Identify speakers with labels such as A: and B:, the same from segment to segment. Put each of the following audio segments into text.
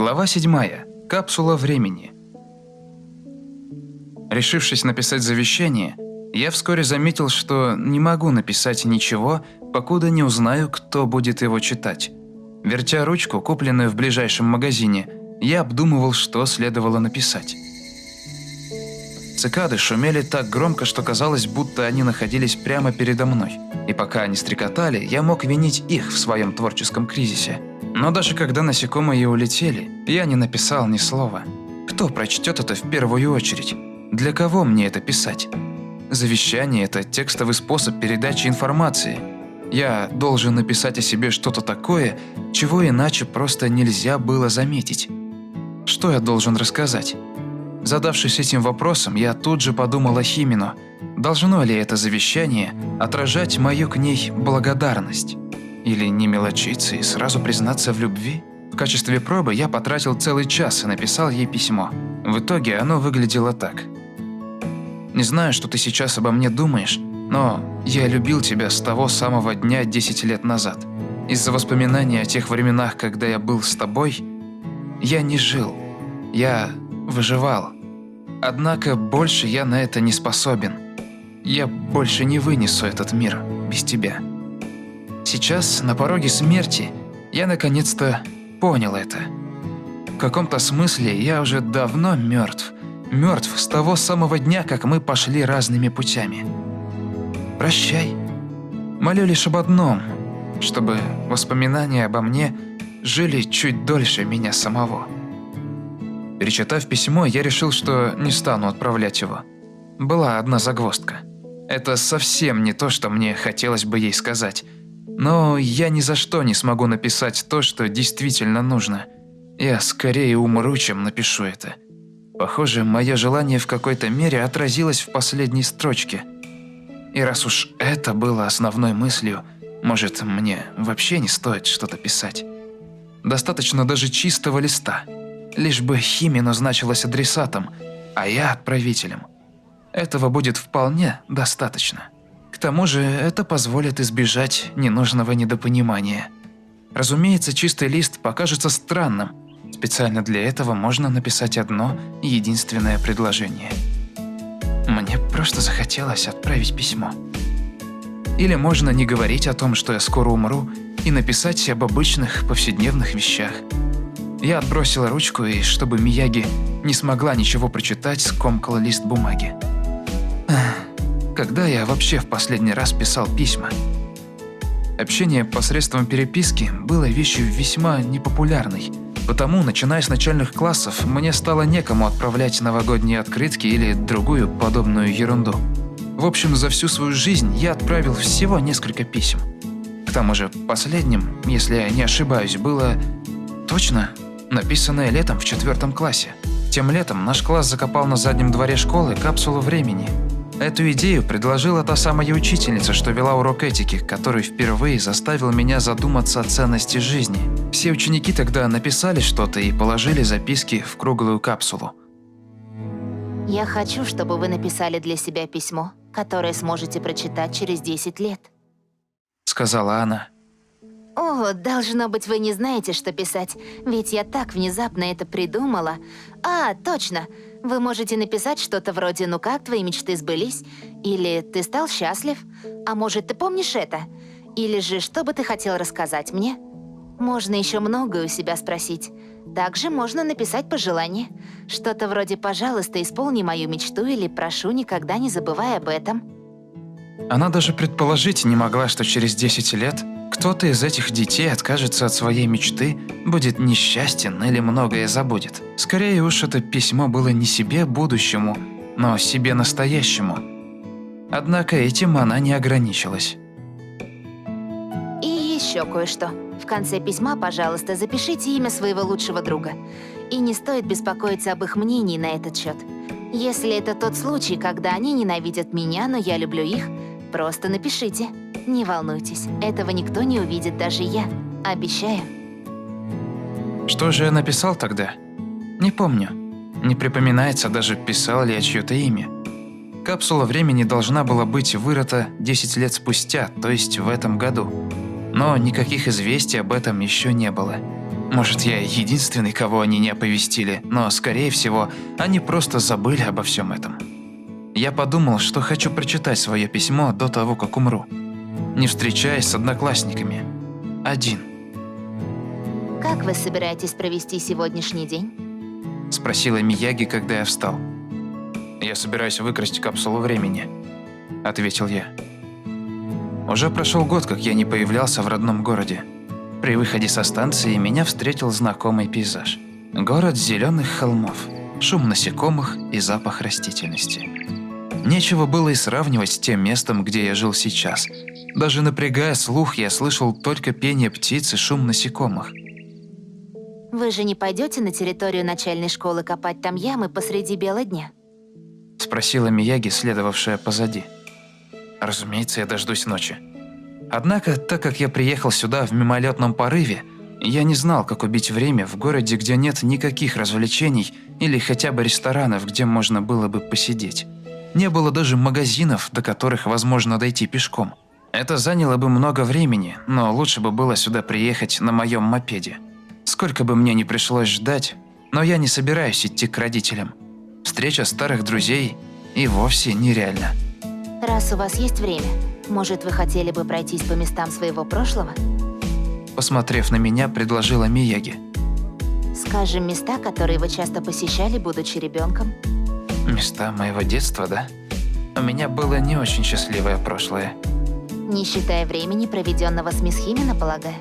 A: Глава 7. Капсула времени. Решившись написать завещание, я вскоре заметил, что не могу написать ничего, покуда не узнаю, кто будет его читать. Вертя ручку, купленную в ближайшем магазине, я обдумывал, что следовало написать. Цикады шумели так громко, что казалось, будто они находились прямо передо мной. И пока они стрекотали, я мог винить их в своем творческом кризисе. Но даже когда насекомые улетели, я не написал ни слова. Кто прочтет это в первую очередь? Для кого мне это писать? Завещание – это текстовый способ передачи информации. Я должен написать о себе что-то такое, чего иначе просто нельзя было заметить. Что я должен рассказать? Задавшись этим вопросом, я тут же подумал о Химину. Должно ли это завещание отражать мою к ней благодарность? Или не мелочиться и сразу признаться в любви? В качестве пробы я потратил целый час и написал ей письмо. В итоге оно выглядело так. «Не знаю, что ты сейчас обо мне думаешь, но я любил тебя с того самого дня 10 лет назад. Из-за воспоминаний о тех временах, когда я был с тобой, я не жил. Я выживал. Однако больше я на это не способен. Я больше не вынесу этот мир без тебя. Сейчас, на пороге смерти, я наконец-то понял это. В каком-то смысле я уже давно мертв. Мертв с того самого дня, как мы пошли разными путями. Прощай. Молю лишь об одном, чтобы воспоминания обо мне жили чуть дольше меня самого. Перечитав письмо, я решил, что не стану отправлять его. Была одна загвоздка. Это совсем не то, что мне хотелось бы ей сказать. Но я ни за что не смогу написать то, что действительно нужно. Я скорее умру, чем напишу это. Похоже, мое желание в какой-то мере отразилось в последней строчке. И раз уж это было основной мыслью, может, мне вообще не стоит что-то писать. Достаточно даже чистого листа – Лишь бы Химина значилась адресатом, а я отправителем. Этого будет вполне достаточно. Тому же это позволит избежать ненужного недопонимания. Разумеется, чистый лист покажется странным. Специально для этого можно написать одно единственное предложение. Мне просто захотелось отправить письмо. Или можно не говорить о том, что я скоро умру, и написать об обычных повседневных вещах – я отбросила ручку и, чтобы Мияги не смогла ничего прочитать, скомкала лист бумаги. Когда я вообще в последний раз писал письма? Общение посредством переписки было вещью весьма непопулярной, потому, начиная с начальных классов, мне стало некому отправлять новогодние открытки или другую подобную ерунду. В общем, за всю свою жизнь я отправил всего несколько писем. К тому же последним, если я не ошибаюсь, было точно написанное летом в четвертом классе. Тем летом наш класс закопал на заднем дворе школы капсулу времени. Эту идею предложила та самая учительница, что вела урок этики, который впервые заставил меня задуматься о ценности жизни. Все ученики тогда написали что-то и положили записки в круглую капсулу.
B: Я хочу, чтобы вы написали для себя письмо, которое сможете прочитать через 10 лет.
A: Сказала она.
B: О, должно быть, вы не знаете, что писать, ведь я так внезапно это придумала. А, точно. Вы можете написать что-то вроде «Ну как, твои мечты сбылись?» Или «Ты стал счастлив?» А может, ты помнишь это? Или же «Что бы ты хотел рассказать мне?» Можно еще многое у себя спросить. Также можно написать пожелание. Что-то вроде «Пожалуйста, исполни мою мечту» или «Прошу, никогда не забывай об этом».
A: Она даже предположить не могла, что через 10 лет кто-то из этих детей откажется от своей мечты, будет несчастен или многое забудет. Скорее уж это письмо было не себе будущему, но себе настоящему. Однако этим она не ограничилась.
B: И еще кое-что. В конце письма, пожалуйста, запишите имя своего лучшего друга. И не стоит беспокоиться об их мнении на этот счет. Если это тот случай, когда они ненавидят меня, но я люблю их, просто напишите. Не волнуйтесь, этого никто не увидит, даже я. Обещаю.
A: Что же я написал тогда? Не помню. Не припоминается даже, писал ли я чье-то имя. Капсула времени должна была быть вырыта 10 лет спустя, то есть в этом году. Но никаких известий об этом еще не было. Может, я единственный, кого они не оповестили, но, скорее всего, они просто забыли обо всем этом. Я подумал, что хочу прочитать свое письмо до того, как умру. Не встречаясь с одноклассниками. Один.
B: Как вы собираетесь провести сегодняшний день?
A: Спросила Мияги, когда я встал. «Я собираюсь выкрасть капсулу времени», — ответил я. Уже прошел год, как я не появлялся в родном городе. При выходе со станции меня встретил знакомый пейзаж. Город зеленых холмов, шум насекомых и запах растительности. Нечего было и сравнивать с тем местом, где я жил сейчас. Даже напрягая слух, я слышал только пение птиц и шум насекомых.
B: Вы же не пойдете на территорию начальной школы копать там ямы посреди бела дня?
A: Спросила Мияги, следовавшая позади. Разумеется, я дождусь ночи. Однако, так как я приехал сюда в мимолетном порыве, я не знал, как убить время в городе, где нет никаких развлечений или хотя бы ресторанов, где можно было бы посидеть. Не было даже магазинов, до которых возможно дойти пешком. Это заняло бы много времени, но лучше бы было сюда приехать на моем мопеде. Сколько бы мне ни пришлось ждать, но я не собираюсь идти к родителям. Встреча старых друзей и вовсе нереальна.
B: Раз у вас есть время, может, вы хотели бы пройтись по местам своего прошлого?
A: Посмотрев на меня, предложила Мияги.
B: Скажем, места, которые вы часто посещали, будучи ребенком.
A: Места моего детства, да? У меня было не очень счастливое прошлое.
B: Не считая времени, проведенного с мисс Химена, полагаю.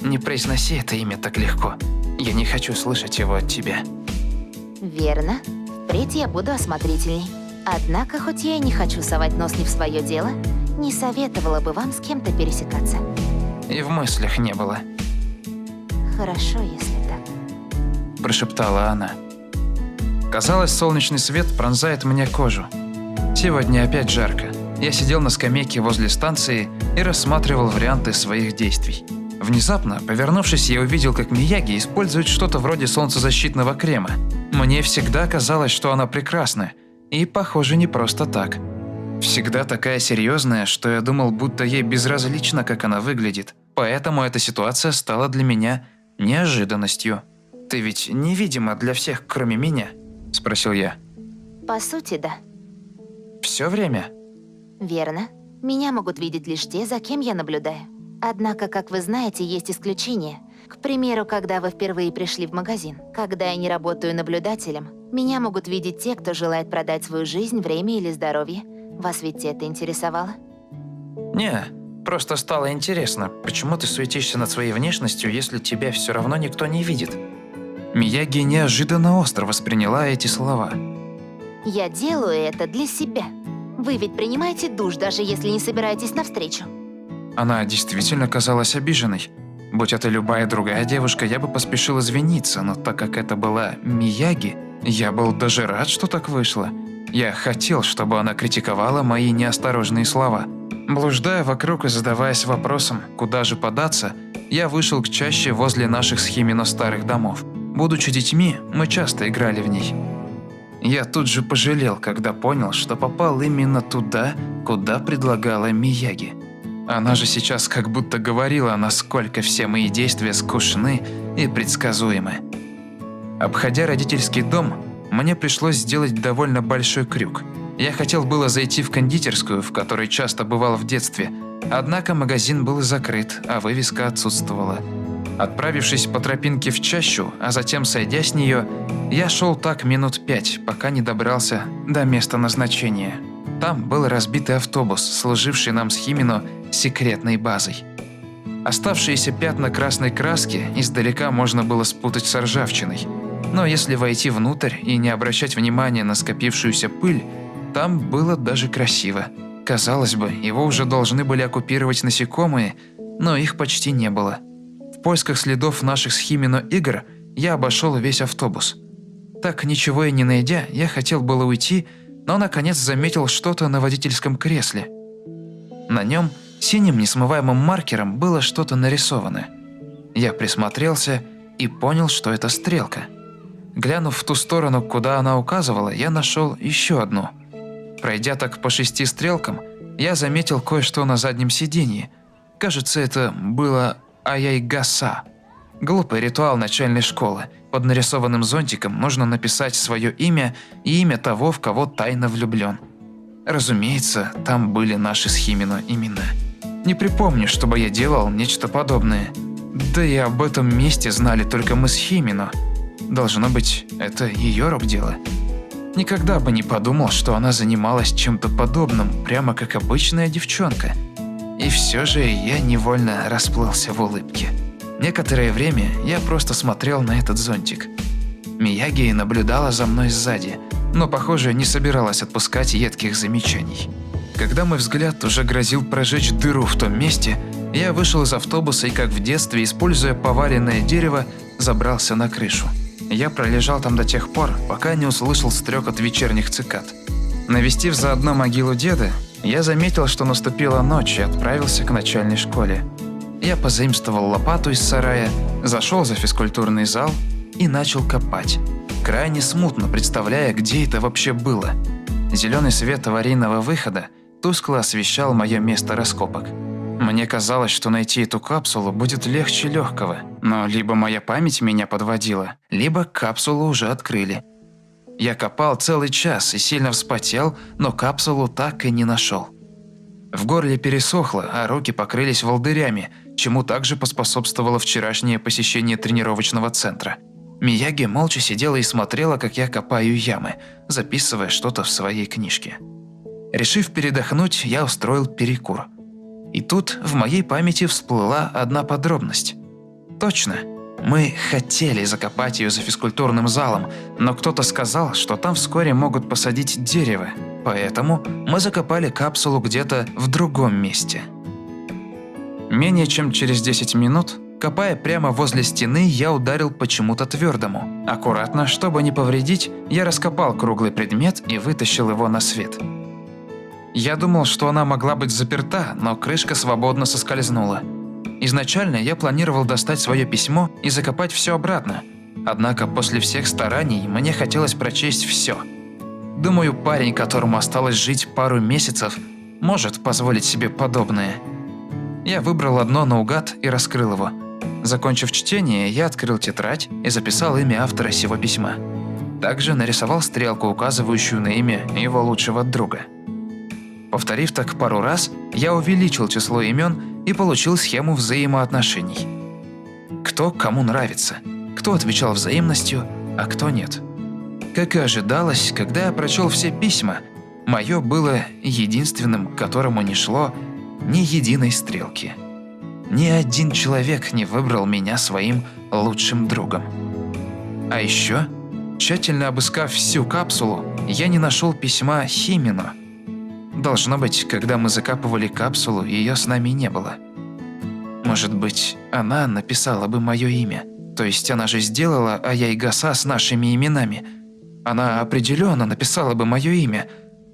A: Не произноси это имя так легко. Я не хочу слышать его от тебя.
B: Верно. Впредь я буду осмотрительней. Однако, хоть я и не хочу совать нос не в свое дело, не советовала бы вам с кем-то пересекаться.
A: И в мыслях не было.
B: Хорошо, если так.
A: Прошептала она. Казалось, солнечный свет пронзает мне кожу. Сегодня опять жарко. Я сидел на скамейке возле станции и рассматривал варианты своих действий. Внезапно, повернувшись, я увидел, как Мияги использует что-то вроде солнцезащитного крема. Мне всегда казалось, что она прекрасна. И, похоже, не просто так. Всегда такая серьезная, что я думал, будто ей безразлично, как она выглядит. Поэтому эта ситуация стала для меня неожиданностью. «Ты ведь невидима для всех, кроме меня?» – спросил я.
B: По сути, да.
A: «Все время?»
B: Верно. Меня могут видеть лишь те, за кем я наблюдаю. Однако, как вы знаете, есть исключения. К примеру, когда вы впервые пришли в магазин. Когда я не работаю наблюдателем, меня могут видеть те, кто желает продать свою жизнь, время или здоровье. Вас ведь это интересовало?
A: «Не, просто стало интересно, почему ты суетишься над своей внешностью, если тебя все равно никто не видит?» Мияги неожиданно остро восприняла эти слова.
B: Я делаю это для себя. Вы ведь принимаете душ, даже если не собираетесь навстречу.
A: Она действительно казалась обиженной. Будь это любая другая девушка, я бы поспешил извиниться, но так как это была Мияги, я был даже рад, что так вышло. Я хотел, чтобы она критиковала мои неосторожные слова. Блуждая вокруг и задаваясь вопросом, куда же податься, я вышел к чаще возле наших с Химино старых домов. Будучи детьми, мы часто играли в ней. Я тут же пожалел, когда понял, что попал именно туда, куда предлагала Мияги. Она же сейчас как будто говорила, насколько все мои действия скучны и предсказуемы. Обходя родительский дом, мне пришлось сделать довольно большой крюк. Я хотел было зайти в кондитерскую, в которой часто бывал в детстве, однако магазин был закрыт, а вывеска отсутствовала. Отправившись по тропинке в чащу, а затем сойдя с нее, я шел так минут пять, пока не добрался до места назначения. Там был разбитый автобус, служивший нам с Химино секретной базой. Оставшиеся пятна красной краски издалека можно было спутать с ржавчиной. Но если войти внутрь и не обращать внимания на скопившуюся пыль, там было даже красиво. Казалось бы, его уже должны были оккупировать насекомые, но их почти не было. Поисках следов наших с Химино игр я обошел весь автобус. Так ничего и не найдя, я хотел было уйти, но наконец заметил что-то на водительском кресле. На нем синим несмываемым маркером было что-то нарисовано. Я присмотрелся и понял, что это стрелка. Глянув в ту сторону, куда она указывала, я нашел еще одну. Пройдя так по шести стрелкам, я заметил кое-что на заднем сиденье. Кажется, это было Аяйгаса. Глупый ритуал начальной школы. Под нарисованным зонтиком нужно написать свое имя и имя того, в кого тайно влюблен. Разумеется, там были наши с Химино имена. Не припомню, чтобы я делал нечто подобное. Да и об этом месте знали только мы с Химино. Должно быть, это ее рук дело. Никогда бы не подумал, что она занималась чем-то подобным, прямо как обычная девчонка. И все же я невольно расплылся в улыбке. Некоторое время я просто смотрел на этот зонтик. Мияги наблюдала за мной сзади, но, похоже, не собиралась отпускать едких замечаний. Когда мой взгляд уже грозил прожечь дыру в том месте, я вышел из автобуса и, как в детстве, используя поваренное дерево, забрался на крышу. Я пролежал там до тех пор, пока не услышал стрекот вечерних цикад. Навестив заодно могилу деда, я заметил, что наступила ночь и отправился к начальной школе. Я позаимствовал лопату из сарая, зашел за физкультурный зал и начал копать, крайне смутно представляя, где это вообще было. Зеленый свет аварийного выхода тускло освещал мое место раскопок. Мне казалось, что найти эту капсулу будет легче легкого, но либо моя память меня подводила, либо капсулу уже открыли. Я копал целый час и сильно вспотел, но капсулу так и не нашел. В горле пересохло, а руки покрылись волдырями, чему также поспособствовало вчерашнее посещение тренировочного центра. Мияги молча сидела и смотрела, как я копаю ямы, записывая что-то в своей книжке. Решив передохнуть, я устроил перекур. И тут в моей памяти всплыла одна подробность. Точно, мы хотели закопать ее за физкультурным залом, но кто-то сказал, что там вскоре могут посадить дерево, поэтому мы закопали капсулу где-то в другом месте. Менее чем через 10 минут, копая прямо возле стены, я ударил почему-то твердому. Аккуратно, чтобы не повредить, я раскопал круглый предмет и вытащил его на свет. Я думал, что она могла быть заперта, но крышка свободно соскользнула. Изначально я планировал достать свое письмо и закопать все обратно. Однако после всех стараний мне хотелось прочесть все. Думаю, парень, которому осталось жить пару месяцев, может позволить себе подобное. Я выбрал одно наугад и раскрыл его. Закончив чтение, я открыл тетрадь и записал имя автора сего письма. Также нарисовал стрелку, указывающую на имя его лучшего друга. Повторив так пару раз, я увеличил число имен и получил схему взаимоотношений. Кто кому нравится, кто отвечал взаимностью, а кто нет. Как и ожидалось, когда я прочел все письма, мое было единственным, к которому не шло ни единой стрелки. Ни один человек не выбрал меня своим лучшим другом. А еще, тщательно обыскав всю капсулу, я не нашел письма Химино. Должно быть, когда мы закапывали капсулу, ее с нами не было. Может быть, она написала бы мое имя. То есть она же сделала Аяйгаса с нашими именами. Она определенно написала бы мое имя.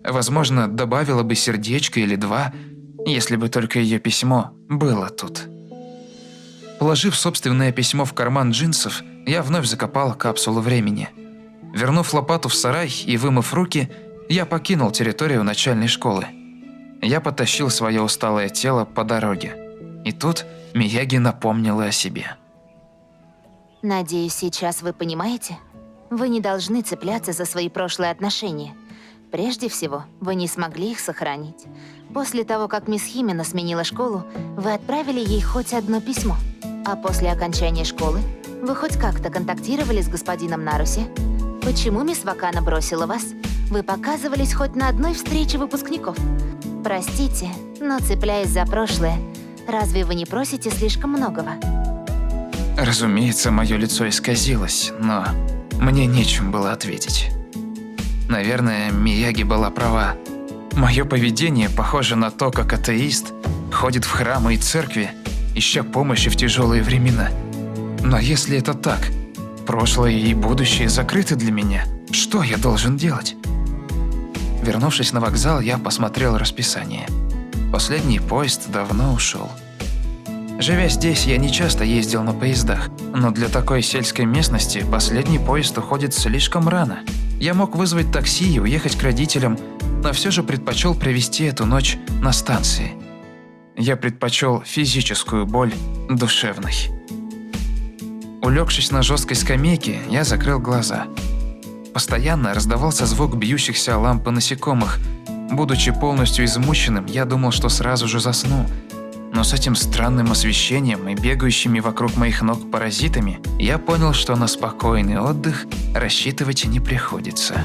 A: Возможно, добавила бы сердечко или два – если бы только ее письмо было тут. Положив собственное письмо в карман джинсов, я вновь закопал капсулу времени. Вернув лопату в сарай и вымыв руки, я покинул территорию начальной школы. Я потащил свое усталое тело по дороге. И тут Мияги напомнила о себе.
B: Надеюсь, сейчас вы понимаете? Вы не должны цепляться за свои прошлые отношения. Прежде всего, вы не смогли их сохранить. После того, как мисс Химена сменила школу, вы отправили ей хоть одно письмо. А после окончания школы вы хоть как-то контактировали с господином Наруси? Почему мисс Вакана бросила вас? Вы показывались хоть на одной встрече выпускников. Простите, но цепляясь за прошлое, разве вы не просите слишком многого?
A: Разумеется, мое лицо исказилось, но мне нечем было ответить. Наверное, Мияги была права. Мое поведение похоже на то, как атеист ходит в храмы и церкви, ища помощи в тяжелые времена. Но если это так, прошлое и будущее закрыты для меня, что я должен делать? Вернувшись на вокзал, я посмотрел расписание. Последний поезд давно ушел. Живя здесь, я не часто ездил на поездах, но для такой сельской местности последний поезд уходит слишком рано – я мог вызвать такси и уехать к родителям, но все же предпочел провести эту ночь на станции. Я предпочел физическую боль душевной. Улегшись на жесткой скамейке, я закрыл глаза. Постоянно раздавался звук бьющихся лампы насекомых. Будучи полностью измученным, я думал, что сразу же засну. Но с этим странным освещением и бегающими вокруг моих ног паразитами, я понял, что на спокойный отдых рассчитывать не приходится.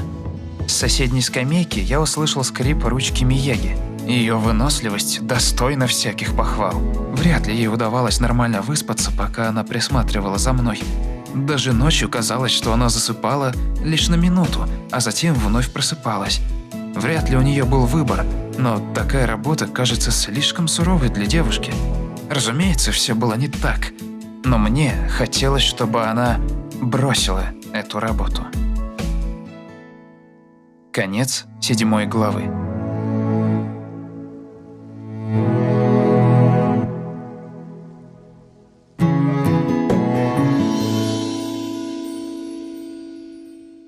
A: С соседней скамейки я услышал скрип ручки Мияги. Ее выносливость достойна всяких похвал. Вряд ли ей удавалось нормально выспаться, пока она присматривала за мной. Даже ночью казалось, что она засыпала лишь на минуту, а затем вновь просыпалась. Вряд ли у нее был выбор, но такая работа кажется слишком суровой для девушки. Разумеется, все было не так, но мне хотелось, чтобы она бросила эту работу. Конец седьмой главы.